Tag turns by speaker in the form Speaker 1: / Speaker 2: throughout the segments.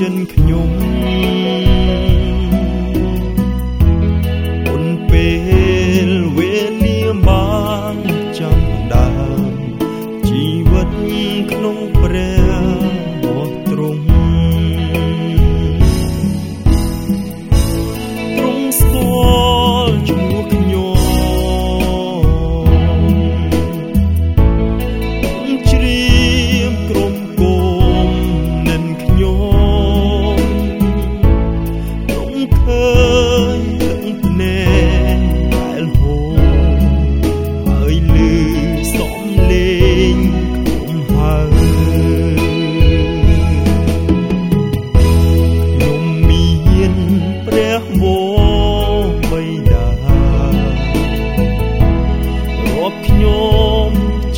Speaker 1: ចិនខ្ញុំមុនពេលវេលាបានចាំដើមជីវិតក្នុងព្រះ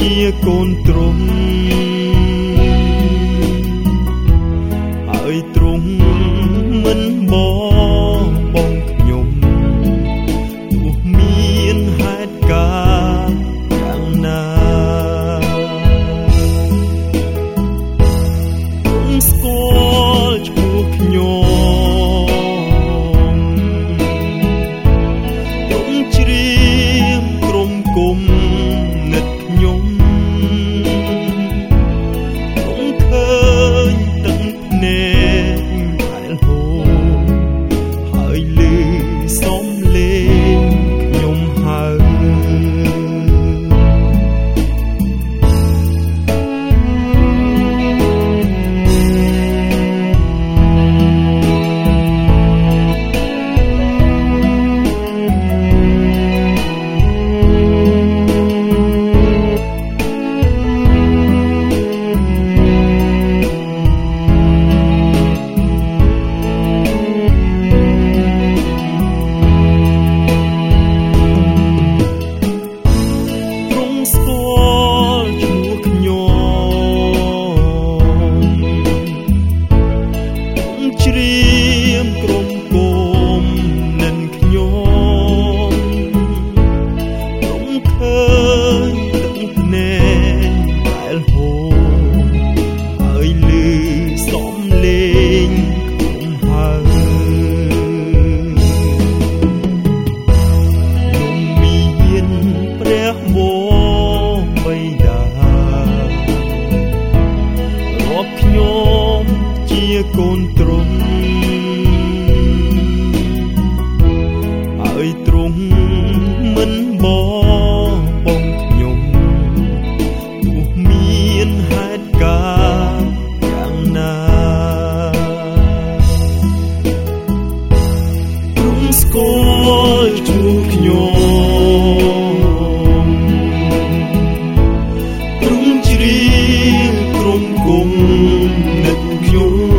Speaker 1: ជាកូនទ្រង់ ជ្រាមគ្រ កូនត្រង់ឲ្យត្រង់មិនបបងខ្ញុំទោះមានហេតុការណ៍យ៉ាងណាត្រង់ស្គាល់ជួខ្ញុំត្រង់ជ្រាលត្រង់គង់នឹកខ្ញុំ